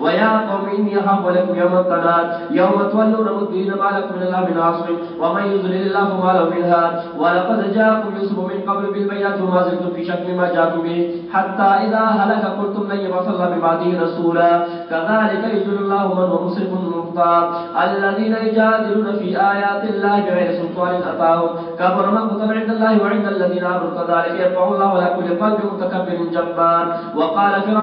ويا قوم إني أخاف لكم يوم القناة يوم تولون مدبرين ما لكم من الله من عصر ومن يذلل الله فما له من هاد ولقد جاءكم يوسف من قبل بالبينات وما زلتم في شك مما جاءكم به حتى إذا هلك قلتم لن يبعث الله ببعده رسولا كذلك يذل الله من هو مسرف مختار الذين يجادلون في آيات الله بغير سلطان أتاه كبر مقتا عند الله وعند الذين آمنوا كذلك يرفع الله على كل قلب متكبر جبار وقال فرعون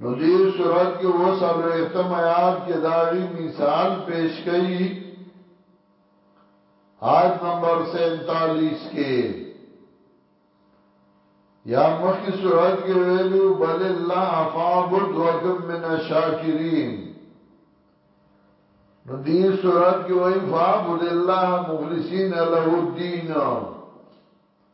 نو دې سورت کې و څلوېښتم آیات کې دا غي مثال پیش کړي آیت نمبر 47 کې یا مخی صورت کې ویلو بل الله فعبد وکم من الشاکرین نو دی صورت کې وای فعبد الله مخلصین له الدین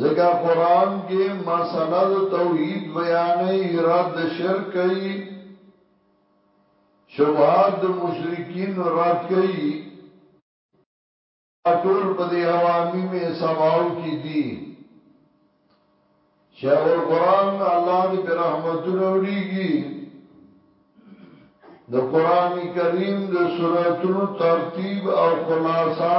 ځکه قرآن کې مسئله د توحید بیانې رد د شرک کوي شبهات د مشرکین رد کوي ټول په دې حوامی می سباو کې دي شیخ القرآن الله دې پر رحمتونه وړيږي د قران کریم د سوراتونو ترتیب او خلاصہ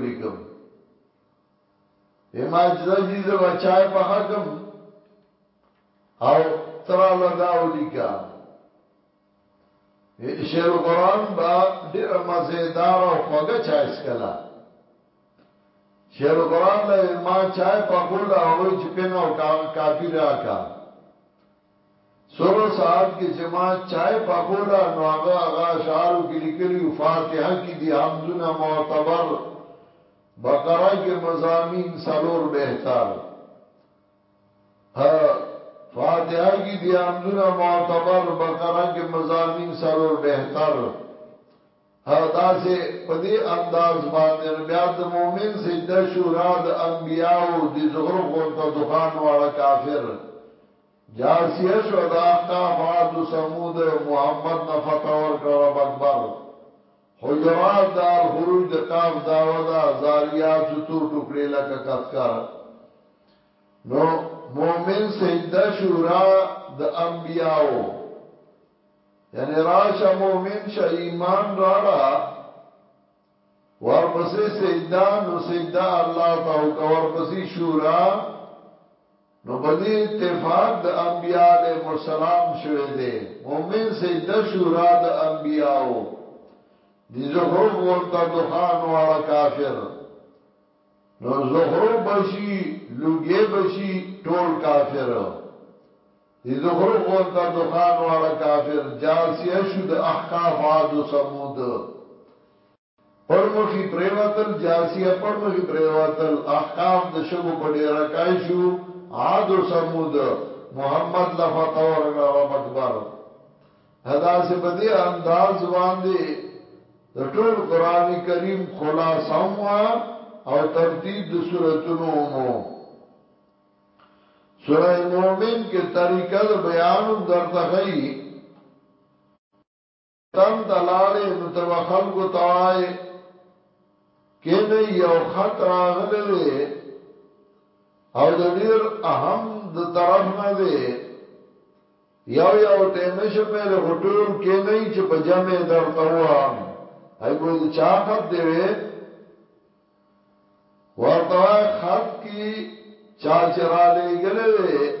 لیکم ما جزی ز بچای په حکم او ترا لداو لیکا شعر القرآن با ډیر مزیدار او خوږه چای سکلا شعر القرآن له ما چای په خول او چې پنګ او کاپی راکا سلو ساعت کې چې ما چای پکولا نو هغه هغه اشعارو کې لیکلی فاتحه کې دي حمدونه معتبر بقره کې مزامین سلور بهتر ها فاتحه کې دي حمدونه معتبر بقره کې مزامین سلور بهتر ها دا سه په دې انداز باندې نو بیا د مؤمن سجده شورا د انبیاو د زخرف غونته دخان واړه کافر جاسیه شو د احقاف عاد و ثمود محمد نه فتح ورکړه رب اکبر حجرات د الخروج د قاف دعوه ده زاریات شو تور ټوکړې لکه کتکر نو مومن سجده شورا د انبیاو یعنی راشه مومن شه ایمان راړه ورپسې سجده نو سجده الله ته او ورپسې شورا نو په دې اتفاق د انبياء عليهم السلام شوی دی مومن صيب ده شورا د انبياو دي زخرف غونته دخان واړه کافر نو زخرف بشي لوګي بشي ټول کافر دي زخرف غونته دخان واړه کافر جاسيه شو د احقاف عاد ثمود پر مخی پریوتل جاسیه پر مخی پریوتل احقاف د شګو په ډیره کای شو عاد او ثمود محمد له فتح ورکړه رب اکبر هداسې په دې انداز باندې د ټول قران کریم خلاصه هم او ترتیب د سوراتونو مو سوره مؤمن کې طریقه د بیانوم درته خي تم ته لاړې نو ته به خلکو ته وایې کې مې یو خط راغلی دی او د ډیر اهم د طرف نه دی یو یو ټیم شو مې له غټول کې نه چې په جمع درته وام هاي بو دې چا خط دی وې ورته خط کې چا چرالې ګلې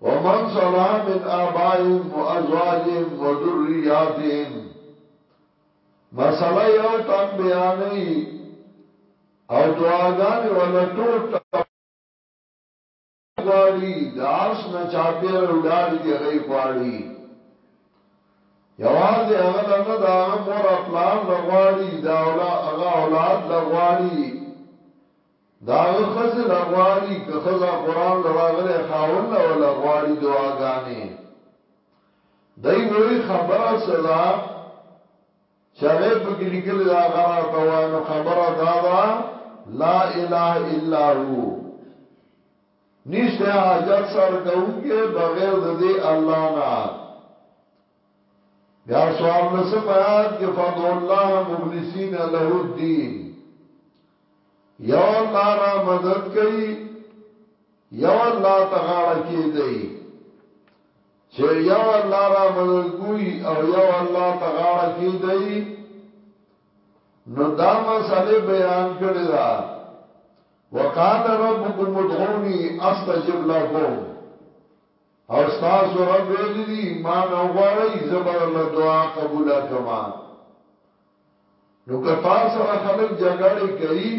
ومن صلح من آبائهم وازواجهم وذریاتهم مسئله یو تن بیانې او دعاګانې ولا ټول غواړي د عرش نه چاپیر ولاړی دی غي غواړي یوازې هغه لنه دا هغه مور خپلان لغواړي دا اولا هغه اولاد لغواړي د هغه ښځې نه غواړي، که ښځه قرآن له راغلی خاوند نه وله غواړي دعاګانې، دی وایي خبره څه ده چې هغه یې پکې لیکلې ده هغه راته وایه، نو خبره دا ده، لا اله الا هو، نشته حاجت سر کوونکی بغیر د دې الله نه. بیا څوارلسم آیات کې فدعو الله مخلصین له الدین یو الله را مدد کوي یو الله تغاړه کې دی چې یو الله را مدد کوي او یو الله تغاړه کې دی نو دا مسئله بیان کړی دا وقال ربكم ادعوني استجب لكم او ستاسو رب ویلی دی ایمان او غواړی زبر الله دعا قبول کما نو کتا سره خلق جګړه کوي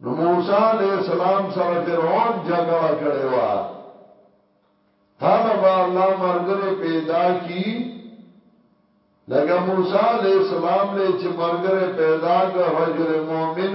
نو موسی علی السلام سره فرعون جګړه کړي وا طالب الله مرګره پیدا کی لگا موسی علی السلام له چې مرګره پیدا ک رجل مؤمن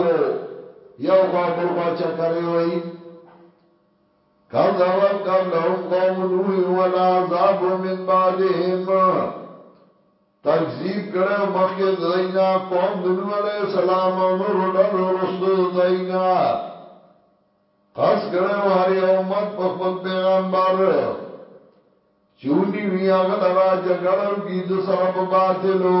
ګلو یو خوا بل خوا چکرې وای کذبت قبلهم قوم نوح ولا عذاب من بعدهم تکذیب کړو مخکې دینا قوم نوح علیہ السلام او نور ډلو رسو دینا قص کړو هر یو امت په خپل پیغمبر چونی وی اغلرا جګړو کی د سره په باطلو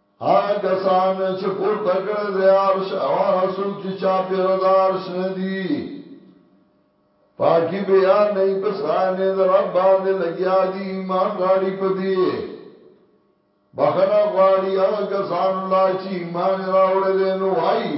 هغه کسان چې پورته کړی دی عرش او هغه څوک چې چاپېره د عرش نه دي پاکي بیان نه په ستاینې د رب باندې لګیا دي ایمان راړي په دې بخنه غواړي هغه کسان لا چې ایمان راوړی دی نو وایي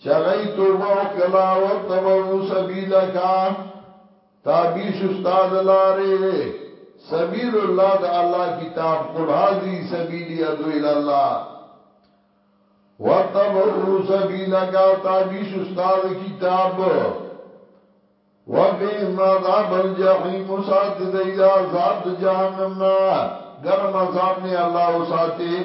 چې هغه یې توبه وکړه وتبعو سبیلک تابع شو ستا د لارې سبیل الله د الله کتاب قل هذه سبیلی ادعو الی الله وتبعو سبیلک تابع شو ستا د کتاب وقیم عذاب الجحیم سات دی دا عذاب د جهنم نا گرم عذاب نه الله او ساته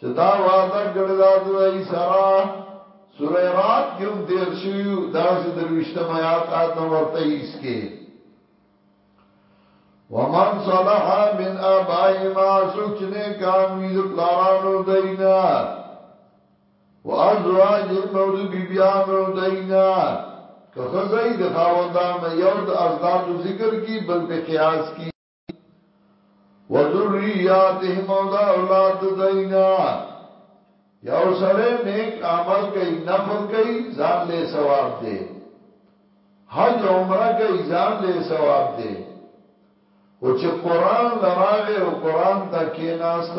چې تا وعده کړی دا د دوی سره سوره رات کې هم تیر شوی دا سه درويشتم آیات آیت نمبر 23 کې ومن صلح من ابائهم سوک چنه کان ویز پلارانو دینا و ازواجهم او د بیبیانو دینا که خزای د خاوندان یو د ازداد ذکر کی بل په قیاس کی وذریاتهم او دا اولاد دینا یو سره نیک عمل کوي نفل کوي ځان له ثواب دی حج عمره کوي ځان له ثواب دی او چې قران لراغه او قران ته کې ناست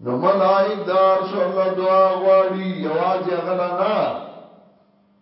نو ملائک دار شو الله دعا غواړي یواز غلا نه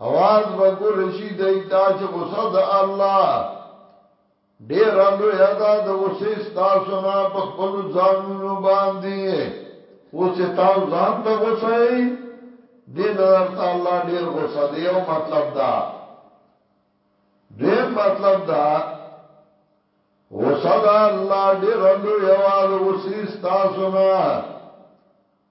اواز به کول شي د ایتا چې غصه د الله ډیر لوی ادا د غصه تاسو نه په خپل ځانونو باندې اوس تاسو ځان ته غصه یې دین درته الله ډیر غصه دی یو مطلب دا دیم مطلب دا غصه د الله ډیر لوی ادا د غصه تاسو نه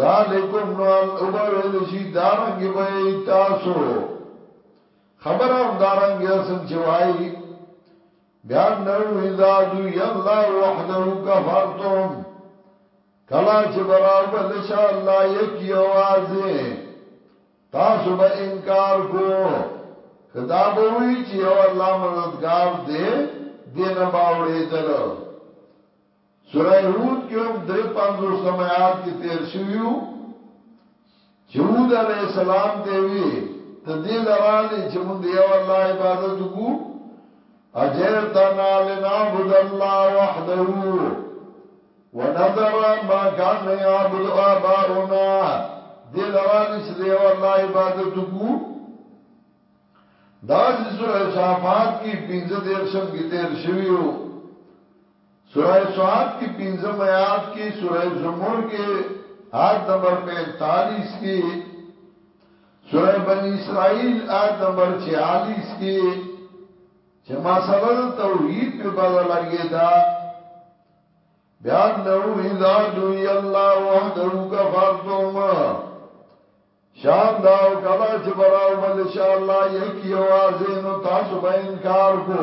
ذالکم نو او به ویل شي دارنګ به تاسو خبر هم دارنګ اسنګ چوي بیا نو اذا دو یلا وحده کفرتم کلا چې براو بل شا الله یک یوازې تاسو به انکار کو کدا به وی چې او الله مددگار دې دینه باوړې دلو سوره هود کې هم درې پنځوسم آیات کې تیر شویو چې هود علی السلام ته وی ته دې لرالی چې مونږ دی او الله عبادت کو اجرتنا لنعبد الله وحده ونذر ما كان يعبد آباؤنا دې لرالی چې دی او الله عبادت کو دا سوره صافات کې 15 درشم کې تیر شویو سوره صاد کی پنځم آیات کی سوره زمر کی آیت نمبر پینتالیس کی سوره بنی اسرائیل آیت نمبر چیالیس کی چه ما صلد توحید پی بدا لگی دا بیان نو اذا دوی اللہ وحدو کفرتم شان داو کلا چه براو بلشا اللہ یکی وازینو تاسو با انکار کو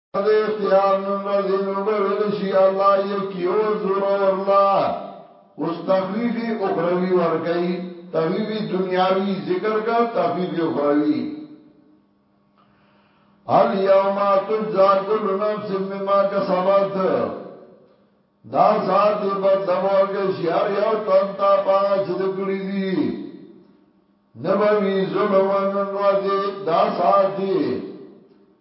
د اختیار نن راځي نو به ویل شي الله یکی او زور ورلا اوس تخفیف اخروی ور کوي تخفیف دنیاوی ذکر کا تخفیف اخروی الیوم تجزا کل نفس مما کسبت دا سات دی بدل ور کوي شهر یو تن تا پاغه چې د کړی دی نبوی ظلمن راځي دا سات دی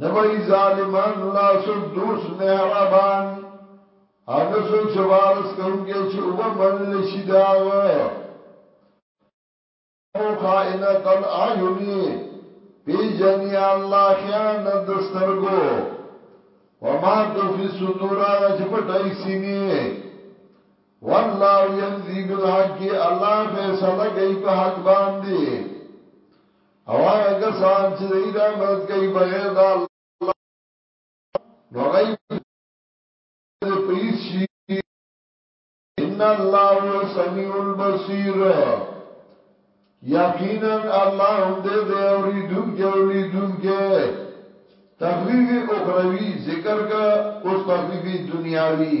نه وای ظالمان لا څوک دوست مهربان او نه څوک سفارس کوونکی چې وبه منل شي د هغه او خائنت الاعین پیژنی الله خیانت د سترګو وما تخفي الصدور هغه چې پټای سینې والله يقضي بالحق الله فیصله کوي په حق باندې او هغه کسان چې د ایران مدد کوي بغیر د الله نو غي د پیس شي ان الله هو سميع البصير یقینا الله هم دې دې اوریدون کې اوریدون کې تخفیف اخروی ذکر کا اوس تخفیف دنیاوی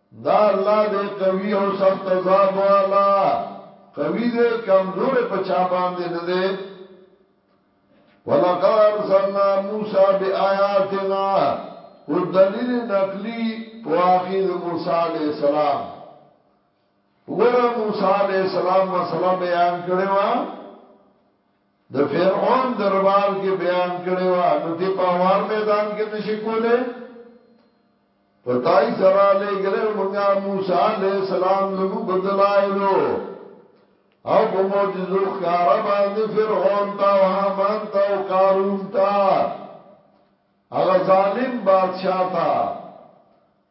دا الله دی قوی او سخت عذاب والا قوی دی کمزور په چا باندې نه دی ولقد ارسلنا موسی بآیاتنا او دلیل نقلی په اخید موسی علی السلام وګوره موسی علی السلام مسله بیان کړې و د فرعون دربار کې بیان کړي وا نو ته په وار میدان کې نشي کوله پتاي سره لګره مونږه موسی عليه السلام زموږ په دلایلو او په معجزو ښکار باندې فرعون تا او حمان تا او قارون تا هغه ظالم بادشاہ تا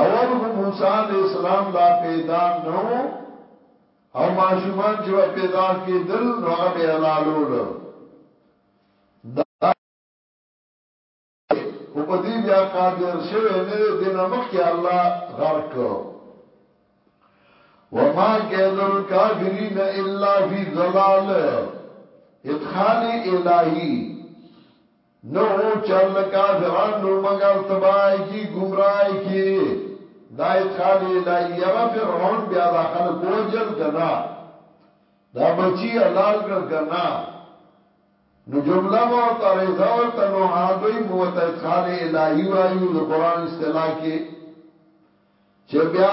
اول خو موسی علیہ السلام لا پیدا نو او ماشومان چې و پیدا کېدل نو هغه به حلالول دا خو په دې بیا قادر شوی نه دی دینه مخ کې الله غرق وما کید الکافرین الا فی ظلال ادخال الہی نه هو چې الله کافران نو مګر تباهی کی ګمراهی کی دا ادخال الهی یاره فرعون بیا دا خلق وجل کنا دا بچی حلال کړ کنا نو جمله به ورته رضا ورته نو هادوی موت ادخال الهی وایو د قران اصطلاح کې چې بیا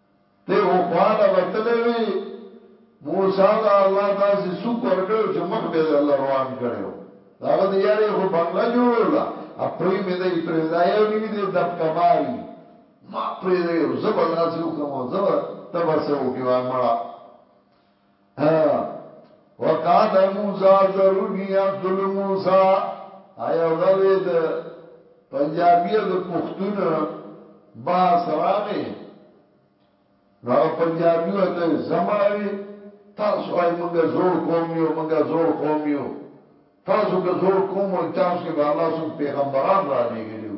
دی خو خواله وتلی وی. موسی ته الله داسی سوک ورکړی وو چه مخ به یې د الله روان کړی وو. د هغه د یاره یې خو بنګله جوړوله. اب پرې مې دی پرېږده یو نوی دی دبکه باری. ما پرېږده یو زه به داسی وکړم او زه به ته به څه وکړې وای مړه. وکان موسا ضروریا ظلم موسا آیا غلی د پنجابی او د پښتون با سراغه نو هغه پنجابی وته زماوی تاسو آی منګه زوړ قوم یو منګه زوړ قوم یو تاسو که زوړ قوم او تاسو کې به الله سم پیغمبران را لېګلیو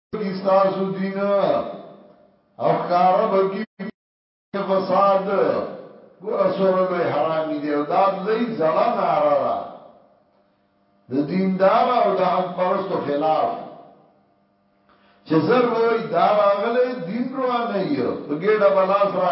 کی ستاسو دین او خاره بکی فساد ګور سره لوی حرامي دی او دا لوی زړه ناره ده د دیندار او د حق پرستو خلاف چې زر وای دا راغله دین روانه یو په ګډه بلاس را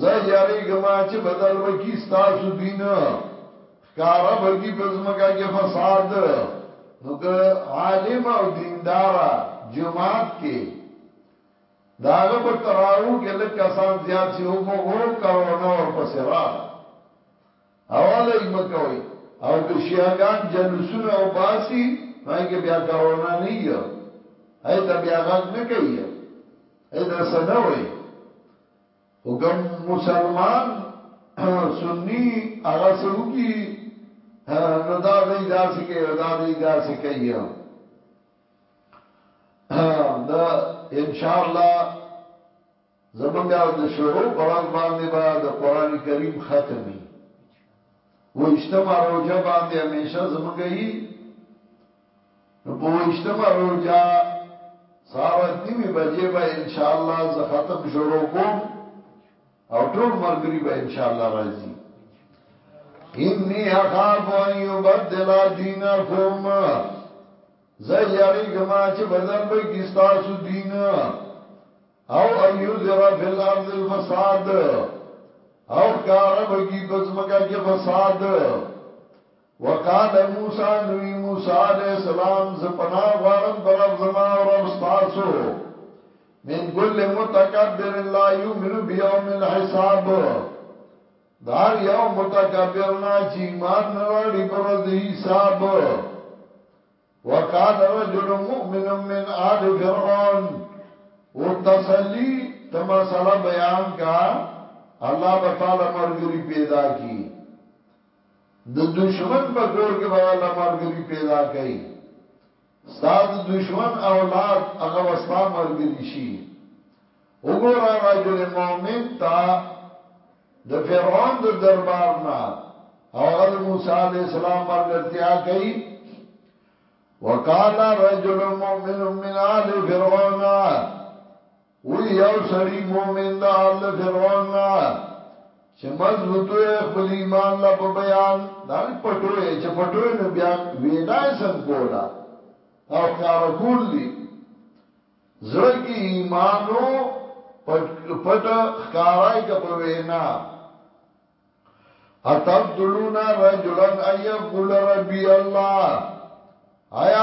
زه یریږم چې بدل به کی ستاسو دین ښکارا به کی په ځمکه کې فساد نو که عالم او دیندار جماعت کې داغه په تراو کې لږ کسان زیات سی او په غو کرونا ور پسې راغله اوله یې مکوي او که شیعاګان جلوسونه او باسی هاي کې بیا کرونا نه یو هاي ته بیا غږ نه کوي هاي دا سنوي خو که مسلمان سنی هغه څه وکړي نو دا دی داسې کوي او دا دی داسې کوي دا ان شاء الله زمونږ د شورو په ورځ باندې به با د قران کریم ختمي و اجتماع روزه باندې همیشه زمونږ یې نو په ویشتمه روژه سهار نیمې بجې به ان شاء الله زه ختم شروع کوم او ټول مرګري به ان شاء الله راځي انی اخاف ان یبدل دینکم زه یری کما چې بدل به کی تاسو دین او ایو ذرا فی الارض الفساد او کار به کی پزمکا کې فساد وقال موسی نوی موسی علیه السلام زه پناه غواړم د رب زما او رب ستاسو من کل متکبر لا یؤمن بیوم الحساب دار یو متکبر نه چې ایمان نه راړي پر ورځ د حساب وقال رجل مؤمن من آل فرعون او تسلی تما سلا بیان کا الله بتعالی مرګری پیدا کی د دښمن په کور کې به الله مرګري پیدا کوي ستا د دښمن اولاد هغه وستا مرګري شي وګوره رجل مؤمن تا د فرعون د دربار نه او هغه د موسی علی السلام مرګرتیا کوي وقال رجل مؤمن من آل فرعون وی یو سړی مومن ده له فرعون نه چې مضبوطو یې خپل ایمان لا په بیان دا پټو یې چې پټو یې نو بیا وینا یې څنګه کولا او کار کول دي زړه کې ایمانو پټ پټ خکارای ک په وینا اتقتلون رجلا ان يقول ربي الله آیا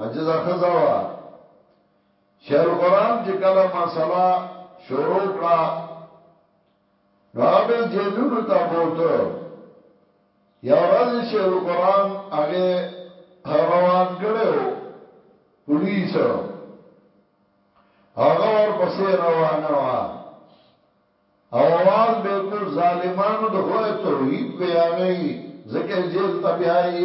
عجزه خزا وا شیخ القران چې کله مسله شروع کړه نو هغه به جیلونو ته بوته یو ورځ شیخ القران هغه روان کړو پولیس هغه ور پسې روانه وا او आवाज به کو ظالمانو د خدای توحید بیانې زکه جیل ته بیایي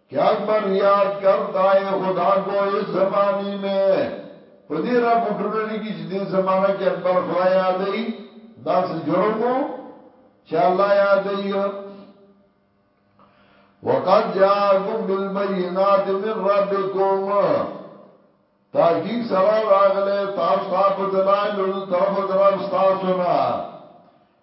کیا من یاد کرتا ہے خدا کو اس زمانی میں په دې را پټونه لګي چې دې زمانہ کې اکبر خدای یادې دا څه جرم وو چې الله یادې وقد جاءکم بالبينات من ربکم تاکي سره راغله تاسو ته په دلایل طرف درب تاسو نه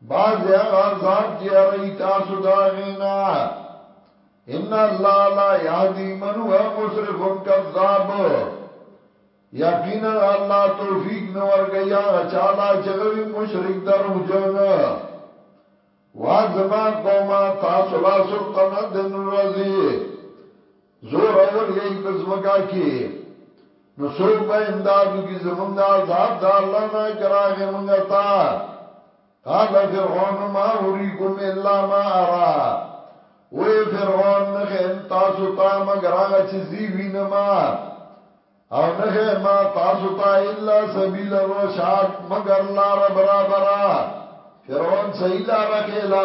بعض هغه عذاب چې یری تاسو دا غینا ان الله لا يهدي من هو مسرف كذاب یقینا الله توفیق نو ورګي هغه چاله چې غوي مشرک درو جن وا زما قومه تاسو لا سلطنت دن رضی زور اور یې په زمکا کې نو څوک به امدادو کې زمونږ عذاب د الله نه کراغه مونږ تا قال فرعون ما اوريكم الا ما ارى وې فرعون نه هم تاسو ته مگر هغه چې زی وینما او نه ما تاسو ته الا سبيل الرشاد مگر لار برابر فرعون صحیح لار خېلا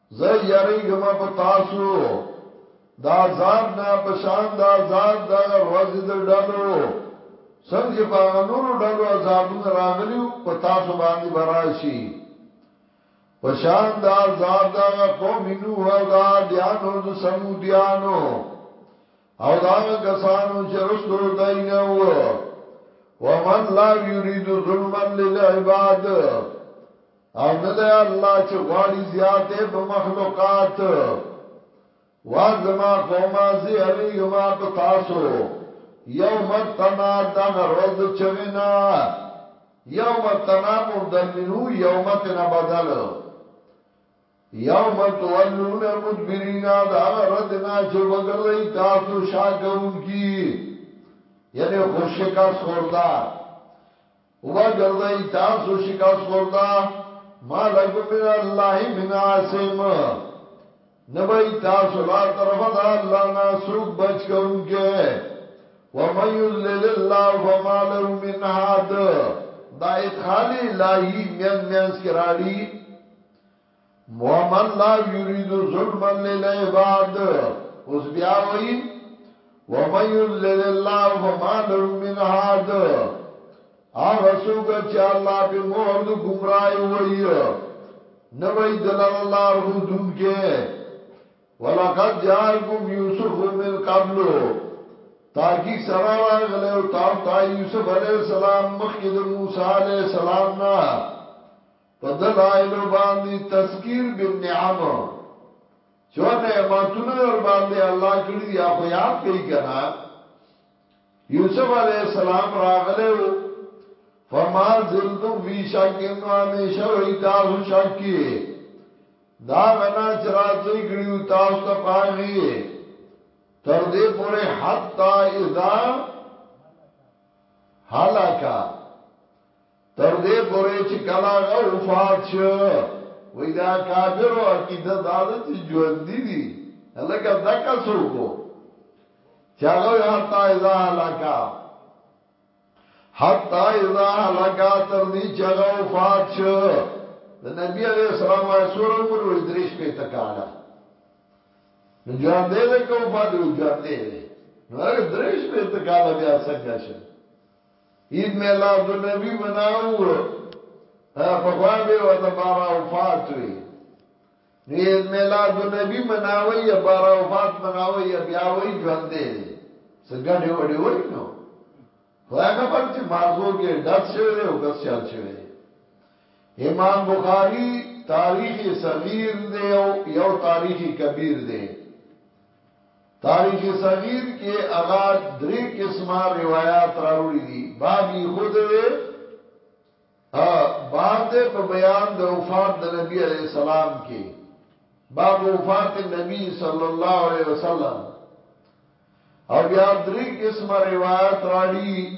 زه یریږم په تاسو د عذاب نه په شان د عذاب دغه ورځې د ډلو څنګه چې په هغه نورو ډلو عذابونه راغلي وو په تاسو باندې به راشي په شان د عذاب دغه قوم نوح او د عادیانو د ثمودیانو او دا کسانو چې رستو داینه و ومن لا یرید ظلما للعباد او نه ده الله چې غواړي زیاته په مخلوقات وازما قوما زی علیهم اب تاسو یوم تنا دغ روز چوینا یوم تنا مبدل منو یوم تنا بدل یوم تولون مدبرین د هغه ورځې نه چې وبګرځئ تاسو شا کوونکي یعنی خو شکست خورده وبګرځئ تاسو شکست خورده ما لکم من الله من عاصم نبی تاسو لا طرف دا اللہ نا سوک بچ کون کے ومن یزلل اللہ فما لہو من حاد دا ادخالی الہی مین مینس کراڑی وما الله يريد ظلما للعباد اوس بیا وای وما يذلل الله فما له من هاد هغه څوک چې الله په مهر د گمراهي وای نه وای دلال الله رودون کې ولقد جاءكم يوسف من قبل تاکي سره راغله او تاسو ته يوسف عليه السلام مخکې د موسی عليه السلام نه په دلائلو باندی تذکیر بالنعم څو نعمتونه در باندی الله کړی دی خو یاد کړئ کنا یوسف علیہ السلام راغله او فما زلتم فی شک انو همیشه وی تاسو شک کی دا غنا چرا چی کړیو تاسو ته پاغي تر دې پوره حتا اذا هلاکا تر دې پورې چې کله هغه وفات شو، وایي د اکابرو عقیده دا ده چې ژوندي دي، لکه دکه څوک و چې هغه وایي حتی اذا هلکا، حتی اذا هلکا تر دې چې هغه وفات شو، د نبی علیه السلام وایي څوره عمر وایي درې شپېته کاله، نو ژوندی دی که وفات وایي ژوندی دی، نو هغه درې شپېته کاله بیا څنګه شو؟ عيد ميلاد النبي مناو پخوا به وته بارا وفات وي عيد ميلاد النبي مناوي يا بارا وفات مناوي يا بیا وي ژوند دي څنګه وړي وي نو خدای خبر چې مازو کې ډز شوی دی او کس چل شوی دی امام بخاری تاریخ صغیر دی او یو تاریخ کبیر دی تاریخ صغیر کې هغه درې قسمه روایت راوړي دي باب یې خود دی باب دې په بیان د وفات د نبی علی السلام کې باب وفات النبی صلی الله علیه وسلم او بیا درې قسمه روایت راړي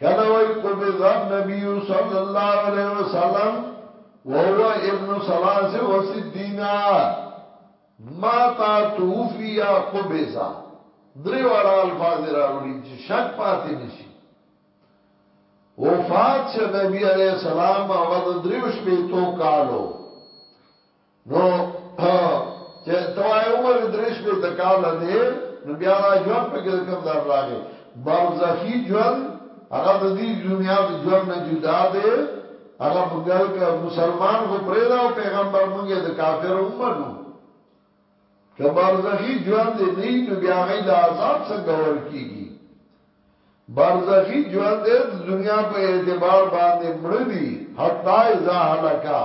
کله وای قبض النبی صلی الله علیه وسلم وهو ابن ثلاث و سدینا ماتا توفی قبضا دریو اړه الفاظ راوړي چې شک پاتې نشي وفات شه نبی علیہ السلام هغه د دریو شپې تو کالو نو چې توای عمر درش په تکال دی نو بیا را ژوند په کې کم دار راغې برزخی ژوند هغه د دې دنیا د ژوند نه جدا دی هغه منګل ک مسلمان خو پرې دا پیغمبر منګه د کافر ومنو که برزخی ژوند دی نه نو بیا غي له عذاب څنګه ور کیږي برزخی ژوند دی د دنیا په اعتبار باندې مړ دی حتا اذا هلاکا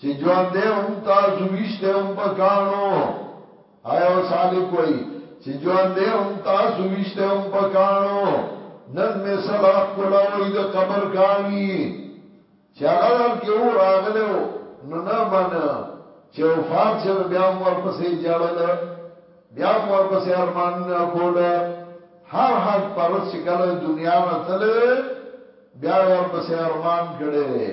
چی ژوندی هم تاسو ویشتی هم په کاڼو ایو سالک وای چی ژوندی هم تاسو ویشتی هم په کاڼو نن می سلا ښکلا وای د قبر کاڼی چی هغه دل کې و راغلو نو نه من چې وفات شنو بیا هم ورپسې جړل بیا هم ورپسې ارمانونه کول هر حق پرس چې کله دنیا نه تله بیا ورپسې ارمان کړي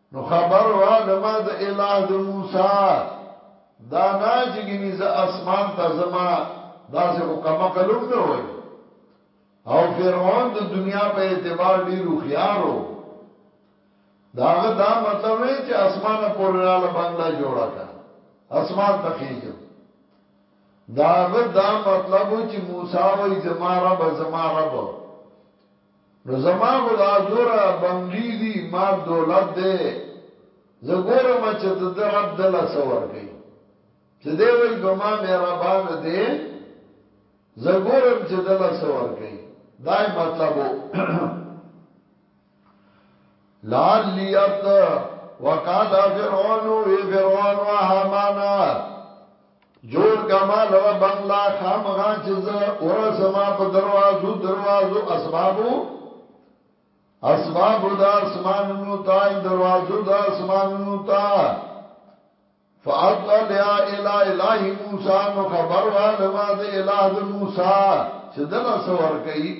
نو خبر رانما د اله د موسی دا نه چې ګني ز اسمان ته زما داسې خو کمکلوم نه وای او فرعون د دنیا په اعتبار ډیرو خيارو داغه دا مطلب نه چې اسمانه پورې رااله بنگله جوړه کا اسمان ته خېجم داغه دا مطلب چې موسی وای زما رب زما رب نو زما خو دا زوره بنګلی دی ما دولت دی زه ګورم چې د ده رب ده له څه ورکوي چې دی وایي په ما مهربان دی زه ګورم چې ده له څه ورکوي دا یې مطلب و لعلیت وقال فرعون وی فرعون و حمانا جوړ کا ما لره بنگلا خامغا چې زه ورسما په دروازو دروازو اسبابو اسبابو د اسمانونو تا دروازو د اسمانونو تا فاطلع الى اله موسی نو خبر والما د اله د موسی چې دلا سور کوي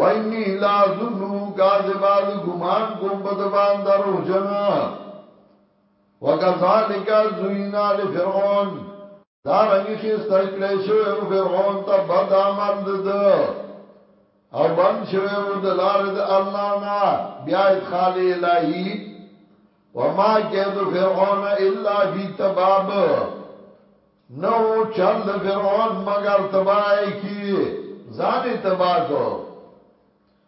ویني لا ظنو کاذباد ګمان کوم په دبان درو جنا وکذالک زینا لفرعون دا رنگی خیستا کلی شوی او فرعون تا بد عمل دد او بند شوی او دلار دا اللہ نا بیا ادخال الہی وما کید فرعون الا فی تباب نو چل دا فرعون مگر تباہ کی زانی تباہ کو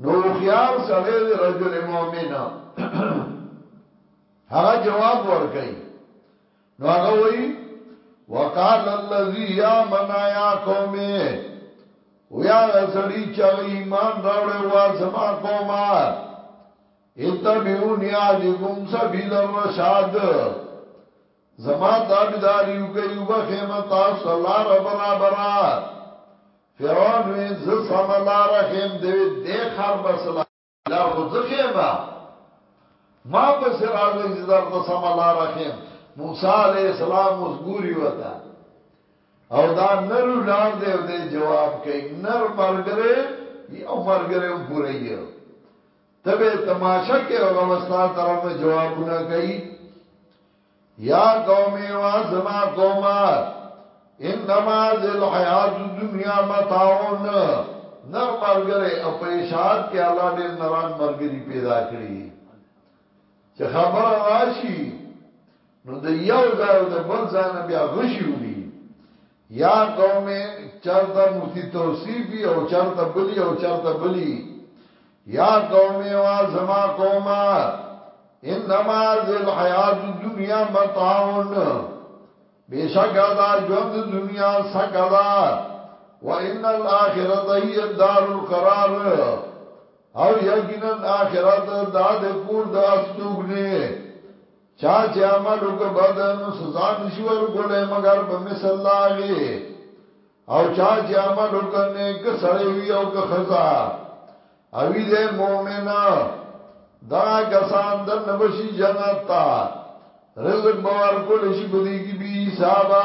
نو هوښیار سړی دی رجل مؤمن هغه جواب ورکړي نو هغه وایي وقال الذي يامن يا قوم ويا غسړي چې ایمان راوړې وا زما قومه اتبعون یادکم سبیل الرشاد زما تابداریو کئی وبخیم تاسو لار برابرا فرعون وی ز سم لار خیم دوی دی خر بس لار خو ز خیما ما پس رازی چې در ته سم لار خیم موسی علی السلام اوس ګوري وتا او دا نرو لار دی او دی جواب کوي نر مرګره یو مرګره هم پوره یو تبه تماشا کې هغه وستا طرف نه جوابونه کوي یا قوم و زما قوم انما ذی الحیات الدنیا متاعون نر مرګره او په اشاعت کې الله ډېر نران مرګري پیدا کړی چې خبر راشي نو د یو ځای او د بل ځای نه بیا غشي ونی يا قوم چرته مفتی توصیفی او چرته بلی او چرته بلی یا قوم وا زما قوما انما ذل حیات الدنیا متاعون بشکا دا ژوند دنیا سکدا وان الاخرت هی الدار القرار او یقینا اخرت دا د کور د استوګنه چا چې عمل وکړ بد نو سزا نشي ورکولای مګر په مثل لاغه او چا چې عمل وکړ نیک سړی وي او که خزا او دې مؤمن دا کسان د نبشي جنت ته رزق باور کول شي بدی کی بي حسابه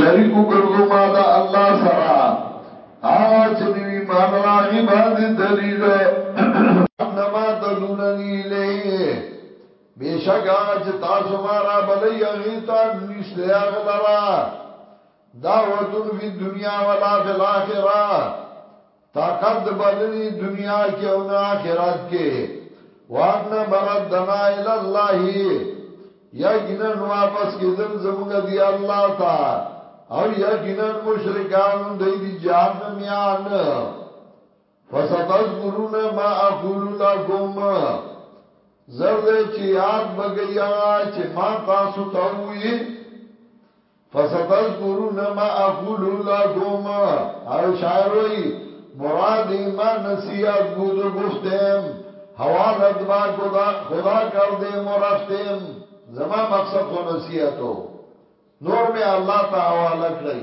شریک وګرځو ما دا الله سره هغه چې دی ایمان راغي باندې دلیل انما تدوننی الیه بیشک هغه چې تاسو ما را بلې هغه ته نشته هغه لرا دعوتون فی دنیا ولا فی الاخره طاقت د بلنی دنیا کې او نه آخرت کې وان مردنا الى الله یقینا واپس کیدل زموږ دی الله تا او یقینا مشرکان دی دی جهنم یان فستذکرون ما اقول لكم زرد چې یاد بګیا چې ما تاسو ته وی فستذکرون ما اقول لكم هغه شاعر وای مراد ما نصیحت بود و گفتم حوالت با خدا خدا کردم و رفتم زما مقصد خو نصیحتو نور می الله ته حواله کړی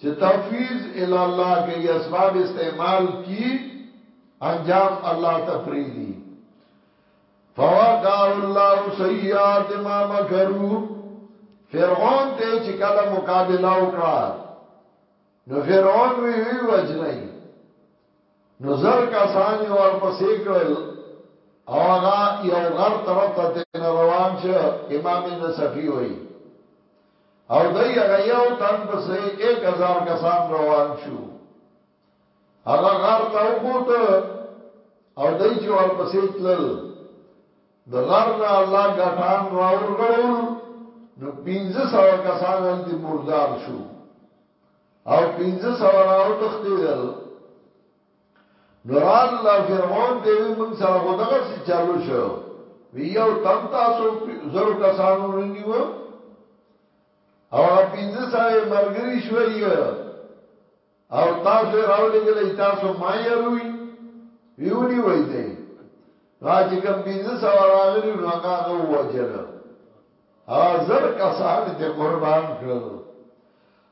چې تفویض الی الله کوي اسباب استعمال کی انجام الله تفریدی فوقع الله سیئات ما مکروا فرعون ته چې کله مقابله وکړه نو فرعون وی وی وجنای نو زر کسان ور پسې کړل او هغه یو غر طرف ته روان شه امام نصفی وی او دی هغه یو تن پسې 1000 کسان روان شو هغه غار ته وخوت او دی چې ورپسې تلل د غار نه الله غټان راور غړول نو 1500 کسان هلته مردار شو او 1500 راو تختیدل نو راله فرعون ته وی موږ سره خو دغه سی چالو شو وی یو تن تاسو زرو کسانو نیو او هغه پنځه سره مرګري شوی او تاسو راولې غلې تاسو ما یروي ویونی وای دی راځي کوم پنځه سره راغلی نو هغه هغه وجل هغه زر کسان ته قربان کړو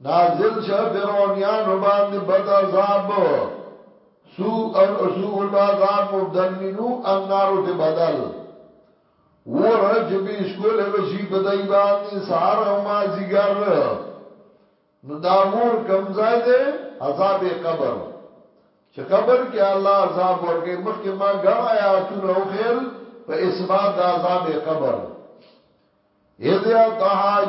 نازل شه فرعونیانو باندې بد عذاب سو سو العذاب مبدل منو النار ته بدل ورج بیش کول وشي په دای باندې سار او ما زیګر نو دا ور کم ځای دی عذاب قبر چې قبر کې الله عذاب ورکې مخکې ما غن آیاتونه او خیل په اثبات د عذاب قبر اذ یا تهاج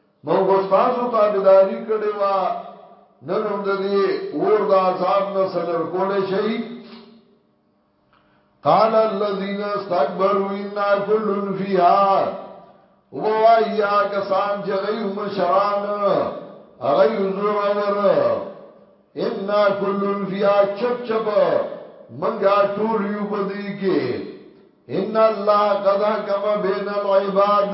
موږ خو ستاسو تابعداري کړې وه، نن هم د دې اور د عذاب نه څه لر کولی شئ؟ قال الذين استكبروا انا كل فيها ووایا کسان چې غي مشران غي زور اور انا كل فيها چپ چپ منګه ټول یو پدې کې ان الله قد حکم بین العباد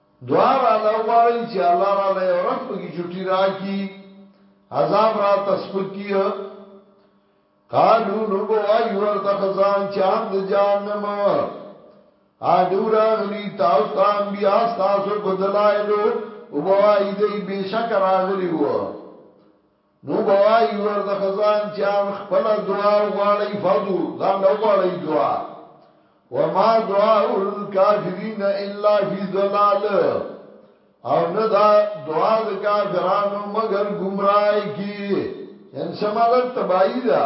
دعا راله وغواړئ چی الله راله یو ورځ پکی چټی راکی عذاب راته سپک کی قالو نو بوای ورته خزان چاغ د جهنم اډو راغلی تاسو ته انبیا تاسو په دلایلو او بوای دی بشک راغلی وو نو به وایي ورته خزان چان خپل دعا وغواړي فدو ځان له وغواړي دعا وما دعاء الكافرين الا في ضلال او نه دا دعا د کافرانو مگر گمراهي کی ان سماده تباہی دا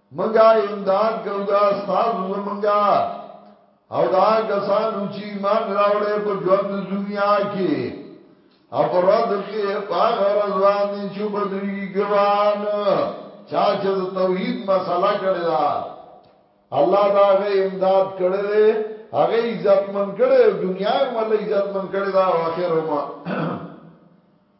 منګا امداد کو دا استاد زمنګا او دا کسانو چې ایمان راوړې په ژوند دنیا کې او پر رد کې پاغ رضوان دي چې بدري ګوان چا چې توحید مسله کړی دا الله دا غي امداد کړی دی هغه عزت من کړی دنیا هم الله عزت من کړی دا او اخر هم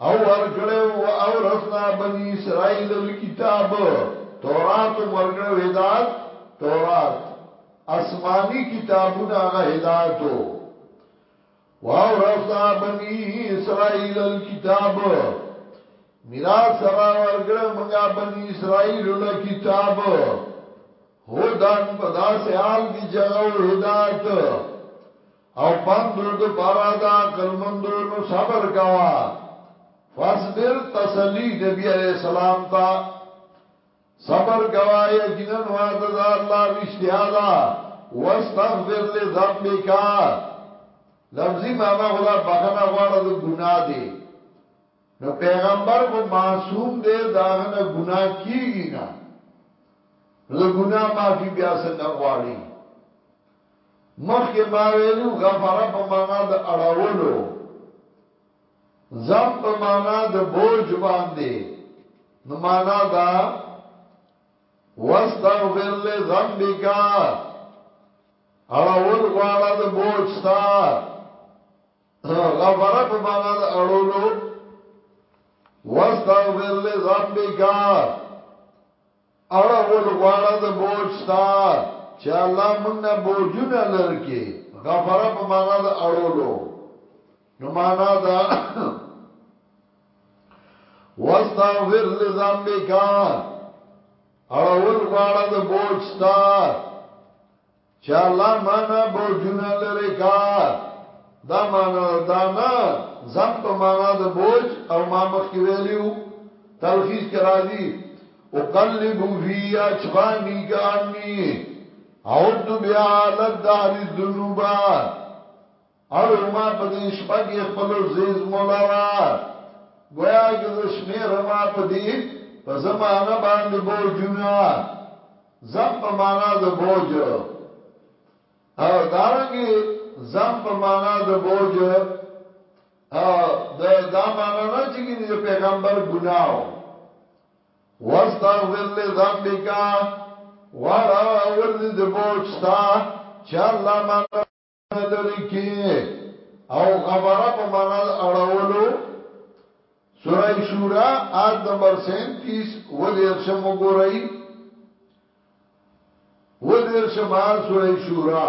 او ورکړی مو واورثنا بنی اسرائیل الکتاب تورات هم ورکړی هدایت تورات اسمانی کتابونه هغه هدایت واورثنا بنی اسرائیل الکتاب میراث سره ورکړی مونږه بنی اسرائیل له کتاب هودن په داسې حال کې جغو هدایت او پند دو دو پارا دا عقل مندو نو صبر کوا فاصبر تسلی نبی علیہ السلام تا صبر کوا یقینا وعد دا الله رشتیا دا واستغفر لذنبک لفظی معنی خدا بخنه غواړه د ګناه دی نو پیغمبر خو معصوم دی داغه نه ګناه کیږي نه د ګناه معافي بیا څنګه غواړي مخکې ما ویلي وو غفره په مانا د اړولو، ضم په مانا د بوج باندې، نو مانا دا واستغفر لذنبک اړول غواړه د بوج ستا غفره په معنا د اړولو واستغفر لذنبک اړول غواړه د بوج ستا چې الله موږ نه بوجونه لر کې غفره په معنا د اړولو نو معنا دا واستغفر لذنبک اړول غواړه د بوج ستا چې الله مانا بوجونه لري کا دا مانا دانا زم په مانا د بوج او ما مخ کې ویلیو تلخیص کې راځي او قلب فی اجفانی کانی عود بیا لدار الذنوبا اړو ما په دې شپه کې خپل زیز مولوا گویا کې ز شمیر ما په دې په زمانه باندې بوجونا زم په معنا د بوج او دارنګي زم په معنا د بوج او د دا معنا نه چې ګینه د پیغمبر ګناو واستغفر لذنبک وړه ورزي د بوج تا چې الله لري کې او غبره په معنا د اړولو سوره شورا آیت نمبر 37 ودیر شم وګورئ ودیر شم آیت سوره شورا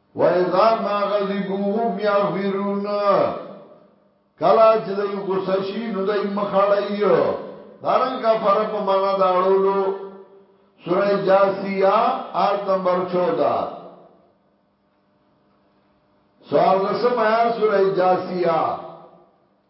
واذا ما غضبوا هم يغفرون کلا چې دای غصه شي نو دای مخړای دارن کا فر په معنا دا اړولو سوره جاسیه آیت نمبر 14 سوال لسم آیات سوره جاسیه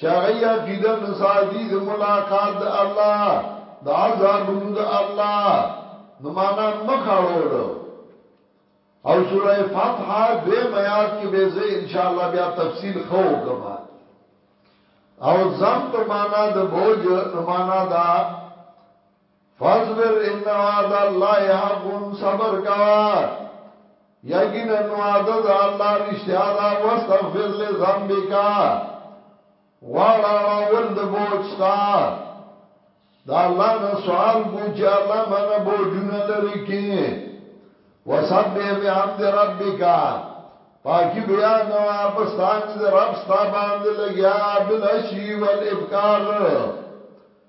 چاغی عقیده نساتی د ملاقات د الله د عذابونو د الله نو معنا مخ اړول او سوره فتح دوی میات کې به زه ان شاء الله بیا تفصیل خو کما او زم په معنا د بوج نو معنا دا فاصبر ان وعد الله حق صبر کوا یقینا وعد الله رشتیا دا واستغفر لذنبک غواړه راول د بوجتا دا الله نه سوال کو چې الله من بوجونه لري کې وسبح بحمد ربک پاکی بیان او پستان دې رب ستا باندې لګیا بلشی والابکار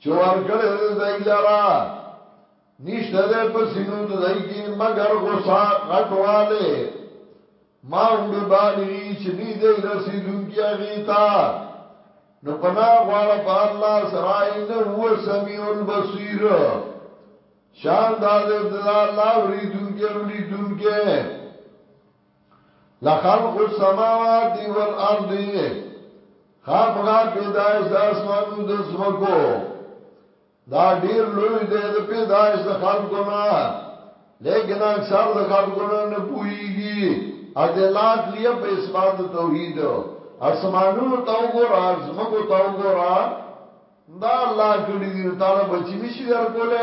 چې ورکړی دی دای لرا نشته ده په سینو د دای کې مگر غصه غټواله ما هم به بالغی چې نه دی رسیدونکي هغه تا نو پنا غواړه په الله سره ان هو سمیع البصیر شان دا دې د الله اوریدونکي اولیدونکي لخلق السماوات والارض خامغا پیدایش د اسمانو د زمکو دا ډیر لوی دی د پیدایش د خلکو نه لیکن اکثر د خلکو نه نه پوهیږي ادلات لیه په اثبات توحید اسمانونو ته وګوره زمکو ته وګوره دا الله کړی دی تعالی بچی نشي درکوله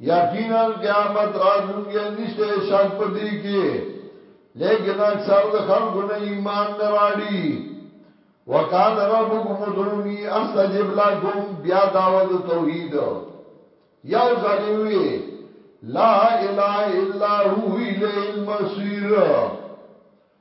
یقینا قیامت راتلونکی نشته شک په دې کې لیکن اکثر د خلکو نه ایمان نه راړي وکال ربکم ادعونی استجب لكم بیا دعوت توحید یو ځلوي لا اله الا هو الیه المصیر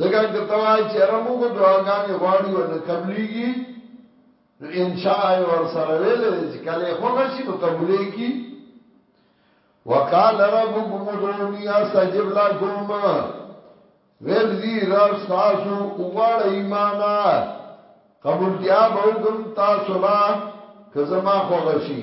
ځکه که ته وایې چې یاره موږ دعاګانې غواړو او نه قبلېږي نو انشاء یې ورسره ویلې دی چې کله یې خوښه شي نو قبولېږي وقال ربکم ادعوني استجب لکم ویل دی رب ستاسو وغواړه ایمانا قبولتیا به وکم تاسو لا که زما خوښه شي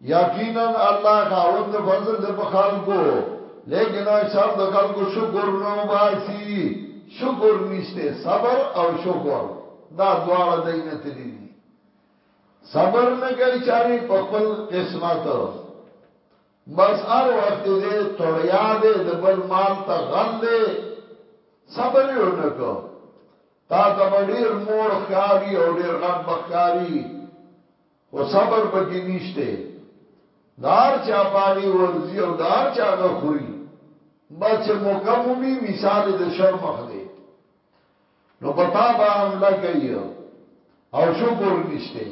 یقینا الله خاوند د فضل ده په خلکو لیکن اکثر د خلکو شکر نه وباسي شکر نشته صبر او شکر دا دواړه دای نه تللی دي صبر نه کوي چاري په خپل قسمت بس هر وخت دې تړیا دې د بل مال ته غل دې صبر یو نه کو تا ته ډیر مور خاري او ډیر غټ بخاري خو صبر پکې نشته د هر چا په هغې ورځي او د هر چا هغه خوري بس چې موقع مومي مثال یې د شر مخ دی نو په تا به حمله کوي او شکر نشته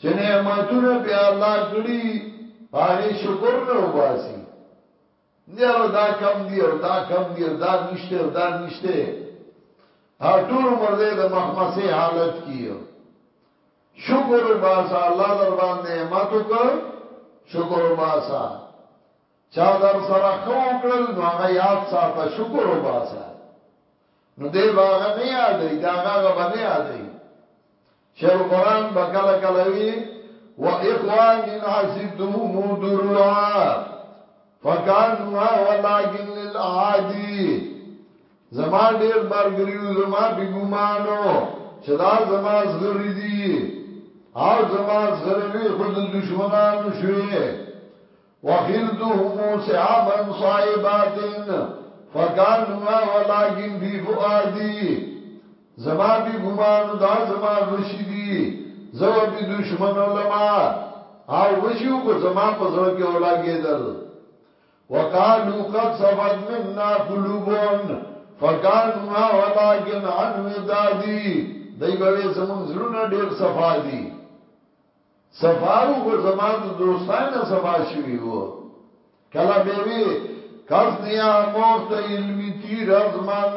چې نعمتونه په الله کړی هغه شکر نه وباسي نیاره دا کم دی او دا کم دی او دا نشته او دا نشته ها ټول عمر دې د مخمسه حالت کیو شکر وباسه الله درباندې نعمت وکړ شکر وباسه چا در سره خو وکړل نو هغه یاد ساته شکر وباسه نو دی باغ نه یادې دا هغه باندې یادې چې القرآن بکله کله وی و اخوان عزدهم دروعا فکانوا ولكن للعادی زما ډېر مرګري وو زما پۀ ګومان ؤ چې دا زما زغري دي او زما زغرې وې خو د دشمنانو شوې وخلتهم سعاما صائبات فکانوا ولکن فی فؤادی زما پۀ ګومان ؤ دا زما غشي دي زه وه پۀ دشمنو لمه او غشي وو خو زما پۀ زړۀ کې اولګېدل وقالو قد صفت منا قلوب فکانوها ولکن عن ودادی دای بوی زمون زلونه ډیر صفا دی صفاو خو زما د دوستانه صفا شوی وو کلا بیوی کس نیا موخت علمی تیر ازمان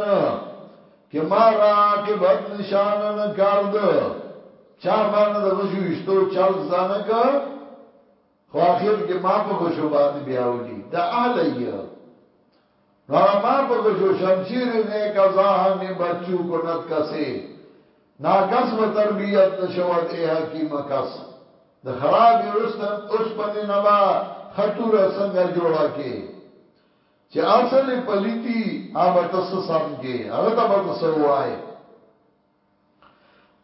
که ما را عاقبت نشانه نکرد چا مانه د غشو اشتو چل زانه که خو اخر کې ما په غشو باندې بیا ولي د اهل یې نو هغه ما په غشو شمشیر نه کزاه نه بچو کو نت کسه نا کس و تربیت نشود ای حکیم کس د خراب اوسن اوسپن نه با خطور څنګه جوړه کې چې اصل پلیتی هغه تاسو سم کې هغه ته تاسو وای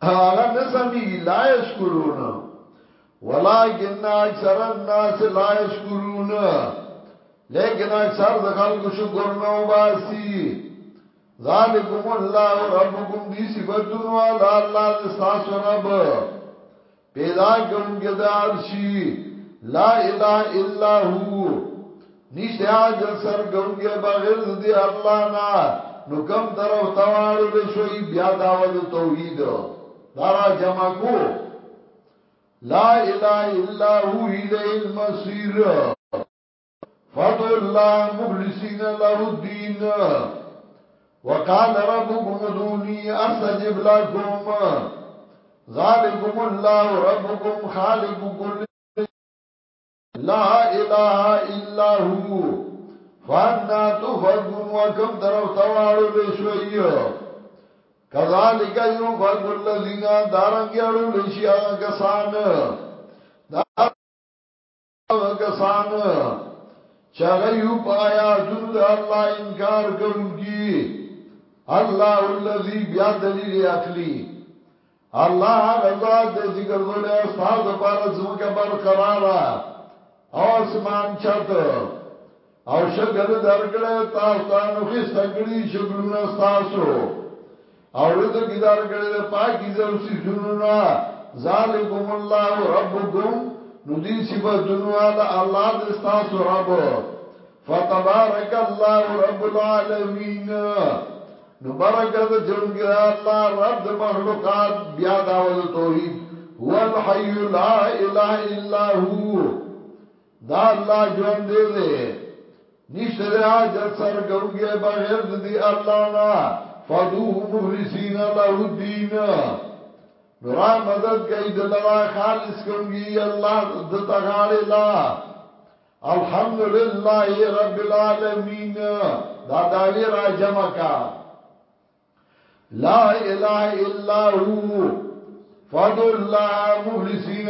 هغه نه سميږي لا يشکرون ولكن اکثر الناس لا يشکرون لیکن اکثر د خلکو شکر نه وباسي ذالکم الله ربکم دی صفاتون والا الله د تاسو رب پیدا کون کے دار شی لا الہ الا ہو نشتے آجت سر کون کے بغیر دی اللہ نا نو کم طرف تواڑ رشوئی بیا دعوت توحید دارا جمع کو لا الہ الا ہو الیہ المصیر فضل الله مخلصین له الدین وقال ربكم ادوني استجب لكم ذلكم الله ربكم خالق كل لا اله الا هو فانا تفقون وكم ترفتوار بشوئيه کذالک یو فرق الذین دارنګ یړو لشیا کسان دا هغه کسان چې هغه یو په آیاتونو د الله انکار کوونکي الله الذي بیا دلیل عقلی الله غزا د ذکر دولې استاد پر زمکه برقرار او اسمان چاته او شکل درکړی تاسو ته نو خسته کړي شکلونه ستاسو او رزق درکړی د پاکیزه او سیزونو نه ذالکم الله ربکم نو دی صفاتونو والا الله د ستاسو رب فتبارک الله رب العالمین نو برکت چون کې الله رب د مخلوقات بیا داوود توحید هو الحی لا اله الا هو دا الله ژوندې دې نشته دې حاجت سر ګو کې بغیر دې الله نا فدو مخلصین له الدین نورا مدد گئی دلرا خالص کونگی اللہ دتا غاڑی لا الحمدللہ رب العالمین دا داوی را جمع کا لا الہ الا ہو فدو اللہ مخلصین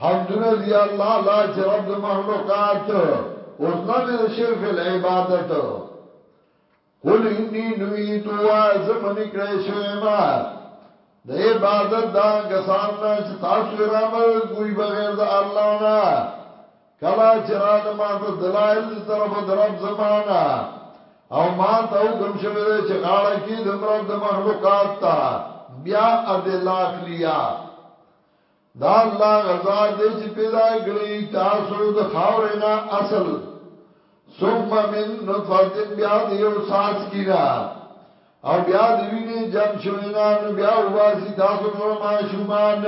حمدونه دی الله لا چې رب د مخلوقات اوس نه د شرک فی العبادت قل انی نویت و زمن کړی شوی ما د عبادت دا کسان نه چې تاسو را مدد کوی بغیر د الله نه کلا چې را د ما ته دلایل د طرف د رب زمانہ او ما ته حکم شوی دی چې غاړه کې د مرب د مخلوقات ته بیا ادلا کلیا دا الله غزا دې چې پیدا کړی تاسو د خاورینا اصل ثم من نطفه بیا دې یو ساس کینا او بیا دې ویني جم شوینا نو بیا وباسي تاسو لره ما شومان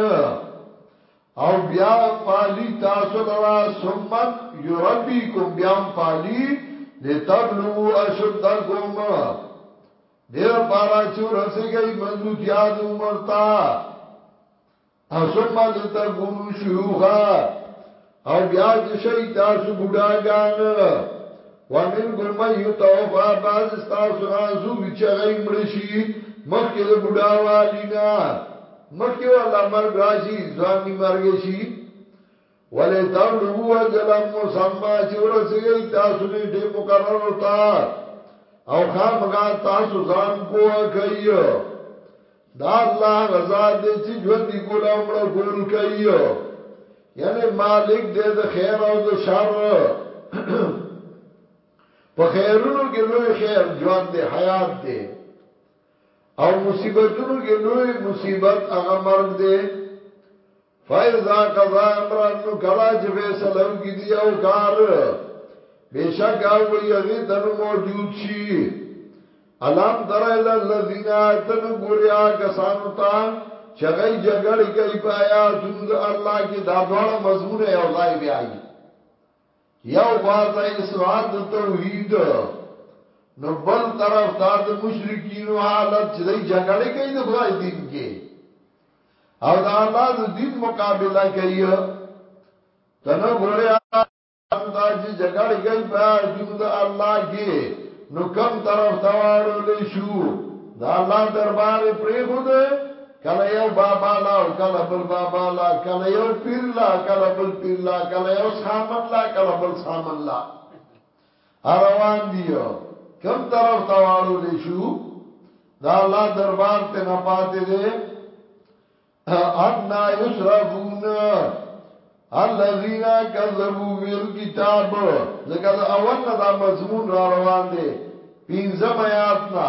او بیا پالی تاسو لرا سمن یربی کم بیام پالی لتبلو اشدکم دیر پارا چو رسی گئی مضبوط یاد عمر تا ثم لتكونوا شيوخا او بیا چې شي تاسو بډاګان ومنکم من یتوفا باز تاسو نازو چې غي مړ شي مخکې د بډا والینا مخکې ولا مرګ راشي ځوان ني مرګ شي ولې تبلغو اجل مسما چې ورسېږي تاسو نه دې مقرر وتا او خامغا تاسو ځان پوه کوي دا الله غزا دې چې ژوندې کول او مړه کول کوي یعنی مالک دې د خیر او د شر په خیرونو کې لوی خیر ژوند دې حیات دې او مصیبتونو کې لوی مصیبت هغه مرګ دې فاذا قضا امرا نو کلا چې فیصلو کې دی او کار بشک او به یغی تنو موجود شي الام تر ال الذین اتنو ګوریا کسانو ته چغی جګړې کوي په آیاتونو د الله کې دا دواړه مضمون یو ځای بیاي یو خواته اسواد توحید نو بل طرف ته د مشرکین حالت چې جګړې کوي د خدای دین کې او دا الله د دین مقابله کوي تنو ګوره هم دا چې جګړه کوي په دین د الله کې نو کم طرف ته واړو لشو دا الله دربار پرې خو ده کله یو بابا لا او کله بل بابا لا کله یو پیر لا کله بل پیر لا کله یو سامن لا کله بل سامن لا روان دی کم طرف ته واړو لشو دا الله دربار ته نه پاتې دي ان یسرفون الذين كذبوا بالكتاب لکه دا اول نه دا مضمون را روان دي پینځم آیات نه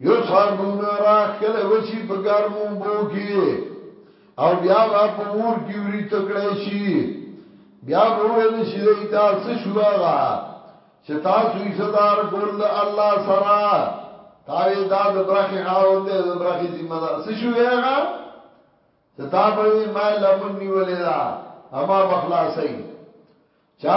یو څاروونه راخکله وشي په ګرمو اوبو کې او بیا هغه په اور کې وری تکړه شي بیا به ویل شي دی تاسو شو هغه چې تاسو یې صدر کول د الله سره تاوی دا د برخې خاوند دی د برخې ذمہ دار څه شو هغه چې تا په ما لمن نیولې دا اما بخلاصي چا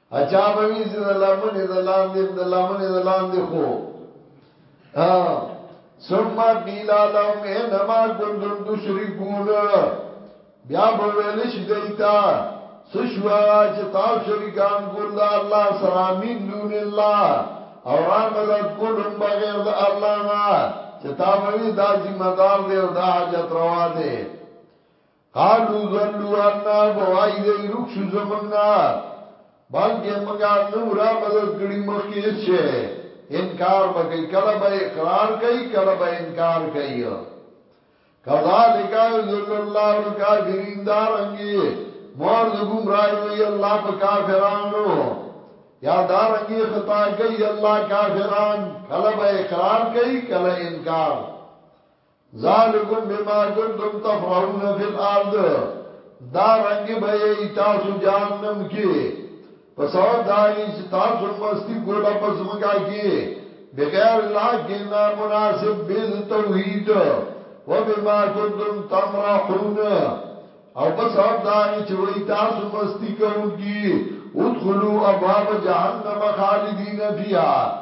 اچا به وی چې د لمنې د لاندې د لمنې د لاندې خو ها ثم قیل لهم انما کنتم تشركون بیا به ویل شي دیتا سشوا چې تاسو شریکان کول د الله سره من دون الله او را مدد کولم بغیر د الله نه چې تا به دا ذمہ دار دی او دا حاجت روا دی قالو ذلو انا بوائی دی رکشو زمنگا بلکه منگا نورا مدد کری مخیص شے انکار بکی کلا با اقرار کئی کلا با انکار کئی کذالکا یذل اللہ الکافرین دارنگی مور د گمرائی وی اللہ پا کافرانو یا دارنگی خطا کئی اللہ کافران کلا با اقرار کئی کلا انکار ذالکم بما کنتم تفرحون فی الارض دا رنگ به ای تاسو جهنم کې په سبب داغي چې تاسو مستی کولا پس مکا کې بغیر الله کې نا مناسب بيد توحید وبما کنتم تمرحون او په سبب داغي چې وای تاسو مستی کوونکی ادخلوا ابواب جهنم خالدین فیها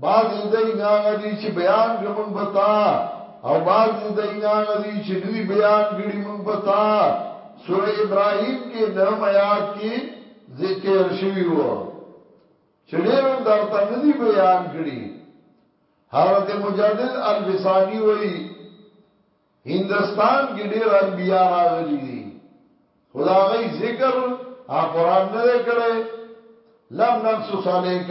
بعضی دین هغه دي چې بیان کړ موږ به تا او بعضی دین هغه دي چې ندي بیان کړي موږ به تا سوره ابراهیم کې نه میات کې ذکر شوی وو چې ډېر هم درته ندي بیان کړي حضرت مجدد الفسانی وایي هندستان کې ډېر انبیا راغلي دي خدا غي ذکر ها قران نه کړي لم نقصص عليك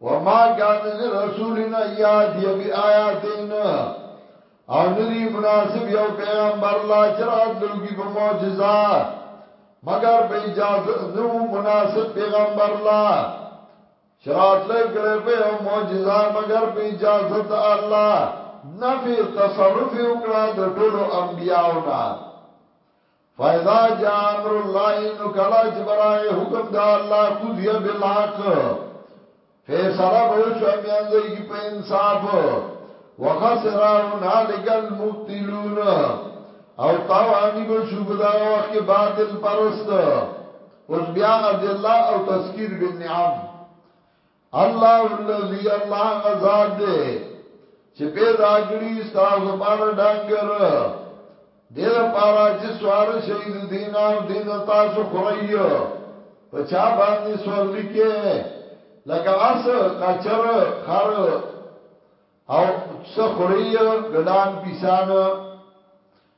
وما كان لرسولنا ياتي بآياتين او ندی مناسب یو پیغمبر لا چرات لوګي په معجزه مگر په اجازه نو مناسب پیغمبر لا چې راتلای کړی په یو معجزه مګر په اجازه د الله. نفی تصرف یې وکړه د ټولو انبیاوو نه. فاذا جاء امر الله نو کله چې به راغی حکم د الله قضی بالحق فیصله به وشوه میانځی کې په انصاف وخسر هنالک المبطلون او تاوانی به شو په دغه وخت کې باطل پرست اوس بیا عبد الله او تذکیر بالنعم الله الذي الله غزاد دے چې پیدا کړی تاسو لپاره ډنګر دې لپاره چې سوار شي د دین او دې د تاسو خړی په چا باندې سوار لیکه لکه اس کچر خر او څخړی ګډان پیسان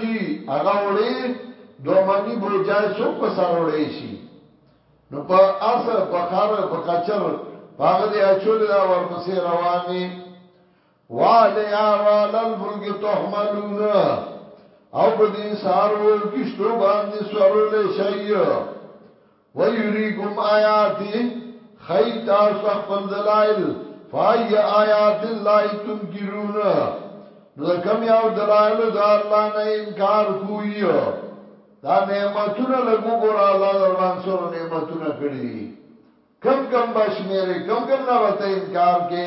جی هغه وړي دوه منی بوجای څوک په سر وړي شي نو په اس په خر په کچر پاغه دی اچول دا ورپسې رواني والیا وال الفلک تحملون او په دې سارو کشتو باندې سرول شي ويريکم آياته، ښايي تاسو ته خپل دلائل، فأي آيات الله تنکرون، نو د کوم يو دلائلو د الله نه انکار کوی، دا نعمتونه لږ وګوره الله در باندې څونه نعمتونه کړي دي، کوم کوم به شمېرې، کوم کوم نه به ته انکار کې.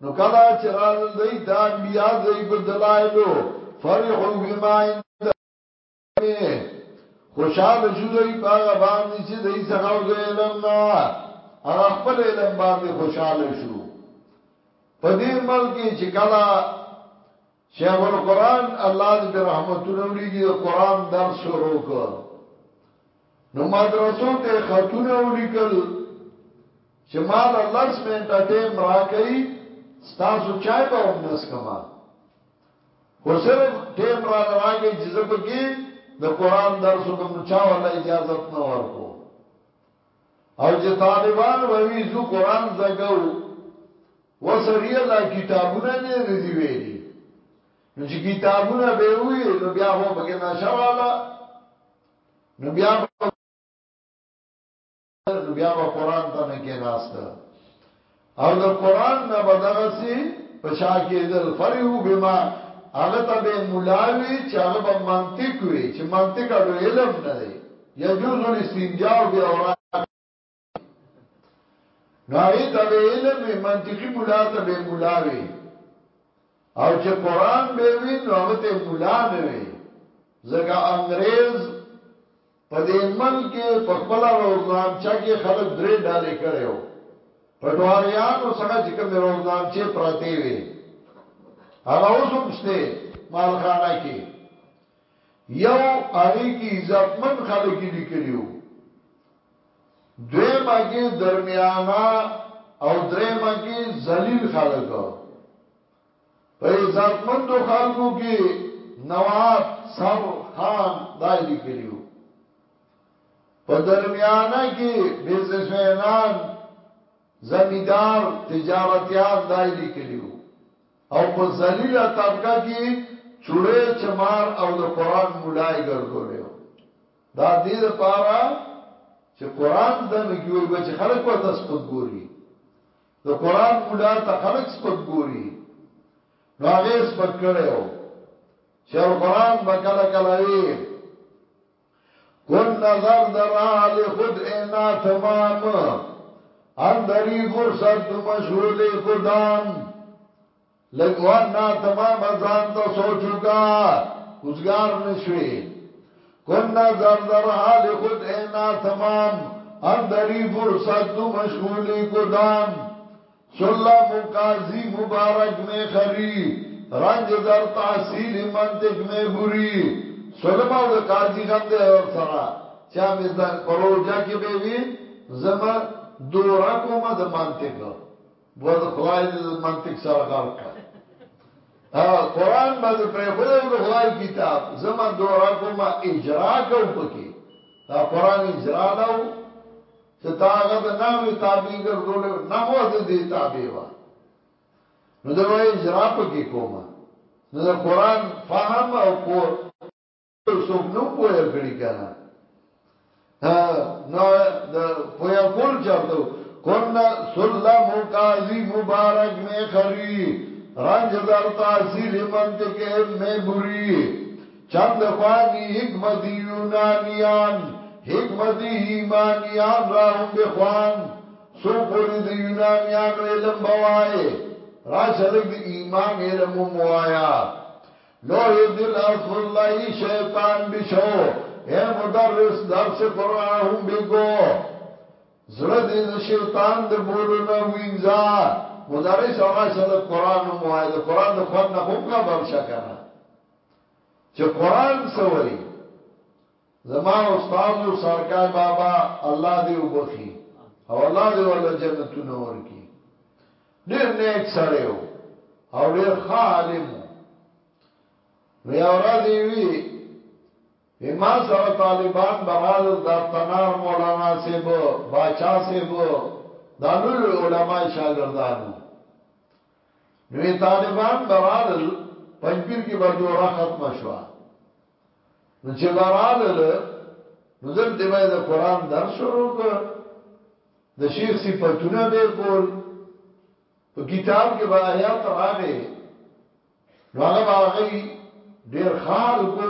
نو کله چې راغلل دوی ته انبیا د دوی په دلایلو فرحو بما عندهم خوشاله شو دوی په هغه باندې چې دوی څخه او د علم نه هغه خپل علم باندې خوشاله شو په دې ملک چې کله شیخ القرآن الله دې په رحمتونو ولیږي د قرآن درس شروع کړ نو مدرسو ته خطونه ولیکل چې مال لس منټه ټیم راکې ستاسو چای به هم نس کما خو صرف ټیم را لراکې چې زپ کې د قرآن درس کوم نو چا ولا اجازه نه ورکو او چې طالبان ووي زو قرآن زګو وسړیه دا کتابونه دې نه دی ویلي نو چې کتابونه به وي نو بیا خو به کې نشراله نو بیا نو بیا به قران ته نه کې ناست او د قران نه بدغه سي پشا کې دل فريو بما هغه ته به ملاوي چې هغه به منطق وي چې منطق اډو علم نه دی يجوز الاستنجاء باوراق نو هغه ته به علم منطقي مولا ته به مولا وي او چې قران به وي نو هغه ته مولا نه وي ځکه انګريز په دې ملک په خپل روزنام چا کې خلک درې ډالې کړو پټواریانو څنګه چې کوم روزنام چې پراته وي هغه اوسم شته مالخانه کې یو هغې کې عزتمند خلک لیکلي وو، دویمه کې درمیانه او دریمه کې ذلیل خلک. په عزتمندو خلکو کې نواب سر خان دا لیکلي وو. په درمیانه کې بزنسمینان، زمیدار، تجارتیان دا لیکلي وو. او په ذلیله طبقه کی چوړی چمار او د قران ملا یې ګرځولی او دا دې لپاره چې قران زده نه کی وای بچ خلک ورته سپک ګوري د قران ملا ته خلک سپک ګوري نو هغه سپک کړو چې القران بکله کله وی کن نظر در حال خود ای ناتمام اندری فرصت تو مشغول کدام لګ وا ناتمام ځان ته سوچو کا کوزګار نشوي کن نظر در حال خود ای ناتمام اندری فرصت تو مشغول کدام سلف و قاضی مبارک میں خری رنج در تحصیل منطق میں بری سلم او د قاضی غم دی ورسره چا مې زده په روژه کې به وي زما دوره کومه د منطق بوز خدای دې د منطق سره غرق کړ ها قران باندې پر خو یو د خدای کتاب زما دوره کومه اجرا کو پکې دا قران اجرا لاو که ته هغه د نحوې تابع ګرځولی وای، نحو د دې تابع وه، نو دی به اجراء په کې کومه، نو د قرآن فهم او پوه یې څوک نه وو پوه کړي که نه؟ نو د پوه کول چرته وو؟ کونه سله مو قاضي مبارک مې خري، رنج در تحصیل منطق مې بري. چند خوانی حکمتی یونانیان حکمتی ایمانیان را هم بخوان سو پوری دی یونانیانو علم بوائے را شلک دی ایمان علم موایا لوح دل اسفر لائی شیطان بشو اے مدرس درس قرآن هم بگو زړه دې د شیطان د بولو نه وینځه مدرس راشه د قران مو وای د قران د خوان نه هم خبر شکنه چې قران څه وایي زما استاد سرکار بابا الله دې وبخي او الله دې ول جنتونه ورکي ډېر نیک سره یو او ډېر خالم نو یو ورځ وی ما سره طالبان برال د تنار مولانا صاحب باچا صاحب د لوی علماء شاګردانو نوې طالبان برالل پنځپیر کې به جوړه ختم شوه نو چې برالل نو دلته به د قران درس شروع کړ د شیخ صفاتونه به کول په کتاب کې به آیات راغې نو هغه باغی ډیر خال کو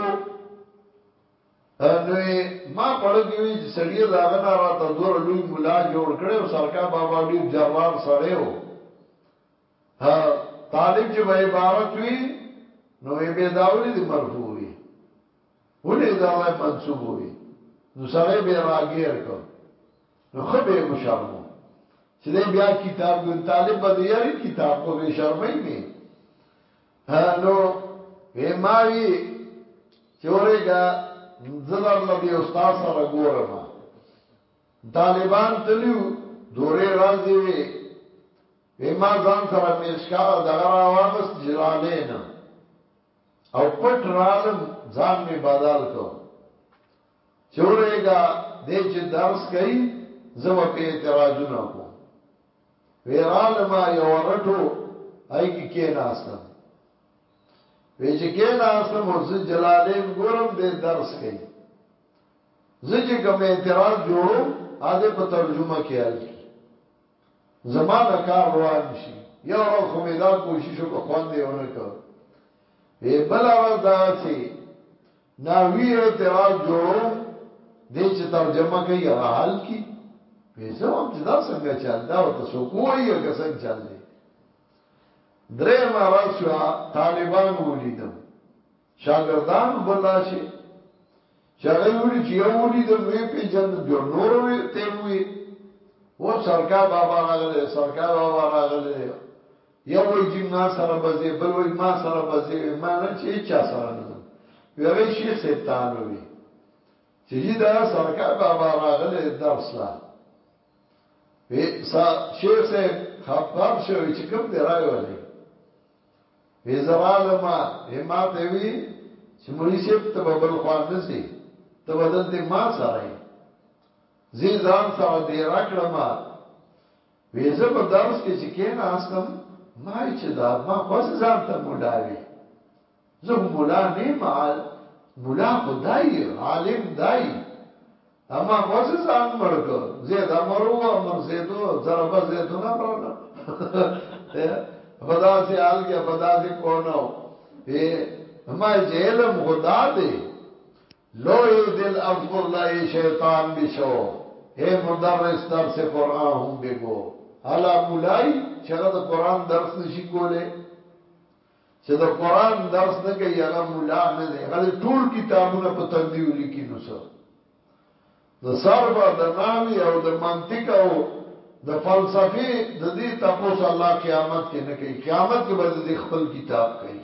نو یې ما پړه کې وي چې سړیه د هغه نه راته دوره لوی ملا جوړ کړی او سرکا بابا ډېر جرار سړی و طالب چې به عبارت وي نو وې به دا ولې د مرفوع وي ولې دا ځای منصوب وي نو سړی به راګیر کو نو خو به مشرمو چې بیا کتاب ګون طالب به یاري کتاب کو به شرمای می نو وی ما وی چوره کا زدر لدی استاد سره ګورم طالبان تلیو دوری رازی وی وی ما ځان سره میشکا دغه را واغست جرالین او پټ رالم ځان می بدل کو چوره کا دې چې درس کوي زه په اعتراضونه کوم وې رالمه یوه رټو هغې کې کېناستم، وې چې کېناستم او زه جلالېن ګورم دی درس کوي، زه چې کوم اعتراض جوړوم هغه دې په ترجمه کې حل کړي، زما نه کار روان شي، یوه ورځ خو مې دا کوشش وکړ خوند یې ونه کړ، وې بله ورځ دغسې نحوی اعتراض جوړوم دې چې ترجمه کوي هغه حل کی وې زه هم چې دا څنګه چل دا او تاسو کوی هغه څنګه چل دی درې ما راشوا طالبان ولیدم شاګردان بلا شي شغی ویل چې یو ولیدم وی پیجن جو نور وی تیم وی و سرکا بابا راغله سرکا بابا راغله یو وایي جمنا سره به ځې، بل وایي ما سره به ځې، وایي ما نه چې هېچا سره نه ځم. وایي هغې شیخ صاحب ته حال ووایي چې جي دا سرکار بابا راغلی دی درس له. وایي شیخ صاحب خبر شو، وایي چې کوم دې راولي؟ وایي زه رالم، وایي ما ته وایي چې مولوي صاحب ته به بل خوا نه ځې، ته به دلته ما سره یې. زه یې ځان سره دېره کړم. وې زه په درس کې چې کېناستم ما یې چې دا ما خو ځه ځان ته مولا وې زه خو مولا نه ما مولا خو دای عالم دای اما خو ځه ځان مړکو زید امر او امر زیدو ضرب زیدون امرن خدا سي حال کې خدا سي کونو ما چې علم خدا دی لوی دل اب کلا یې شیطان بې شو هې مدرس درس قرآن هم بې ګو هله ملای چې هغه د قرآن درس نشي کولی چې د قرآن درس نه کوي هغه ملا نه دی هغه ټول کتابونه په تندیو لیکي نو څه د صرف او د نحوی او د منطق او د فلسفي د دې تپوس الله قیامت کې نه کوي قیامت کې به د خپل کتاب کوي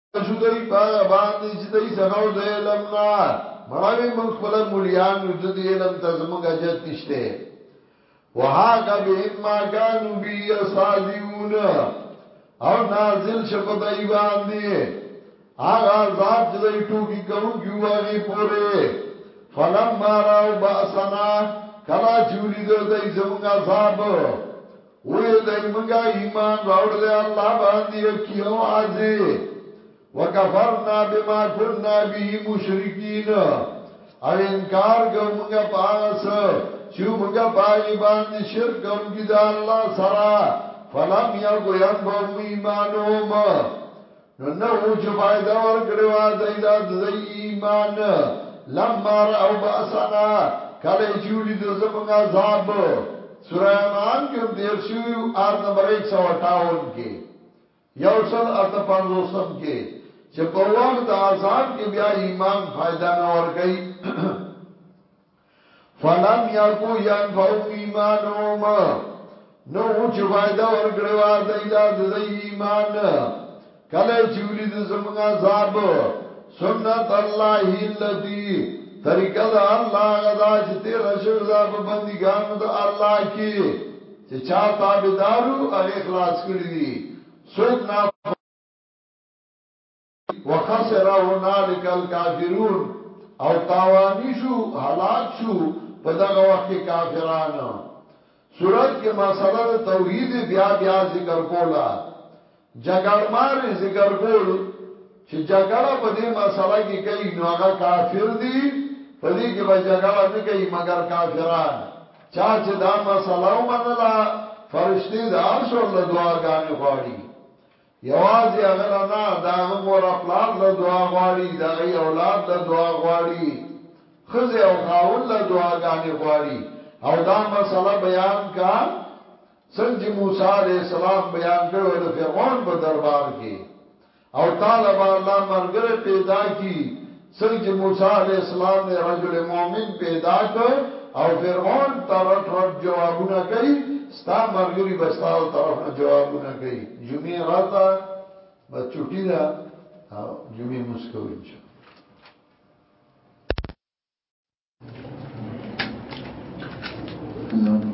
شو دوی په هغه باندې چې دوی څخه و د علم نه مړوي موږ خپل مليان یو د دې علم ته زموږ اجت نشته وهاک بهم ما كانوا بي يستهزئون او نازل شپ دای باندې هغه عذاب چې دوی ټوکی کوونکی واغې پوره فلم ماراو باسنا کلا چولی دو دای زمونږ عذاب وویل دی مونږ ایمان راوړلی الله باندی یقی او عاجزی وکفرنا بما کنا به مشرکین او انکار کو مونږه پاغس چیو مونږه پاغی باندی شرک کون کی دا اللہ سرا فلم یکو ینفهم ایمانهم نو نو چې فائدہ ورکړې وا دای دا د ایمان لما راو باسنا کله چې ولید زمنګ عذاب سورہ انعام کې هم تیر شوی آیت نمبر 158 کې یوصل اته پنځو سم کې چې په وخت د عذاب کې بیا ایمان فائدہ نه ور کوي فلم یکو ینفعهم ایمانهم نو چې فائدہ ورکړې وا دایلا د دې ایمان کله چې ولید زمنګ عذاب سنت الله الذی طریقه د الله غدا چې تیر شو دا په بندګانو د الله کې چې چا تابعدارو هغه خلاص کړی دي څوک نه وخسر هنالک الکافرون او تاوانی شو هلاک شو په دغه وخت کې کافران صورت کې مسله د توحید بیا بیا ذکر کولا جګړمار ذکر کول چې جګړه په دې مسله کې کوي نو هغه کافر دي په دې کې به جګړه نه کوي مګر کافران چا چې دا مسله ومنله فرشتي د عرش ول دعاګانې غواړي یوازې هغه له نه د هغه مور او پلار له دعا غواړي د هغه اولاد له دعا غواړي ښځې او خاوند له دعاګانې غواړي او دا مسله بیان کا څنګه چې موسی علی السلام بیان کړو د فرعون په دربار کې او طالب الله مرګره پیدا کی څنګه چې موسی علیه السلام نه رجل مؤمن پیدا کړ او فرعون ته رټ رټ جوابونه کوي ستا مرګري بستا او طرف نه جوابونه کوي جمعې راځه بس چټي ده او جمعې مسکو ان شاء الله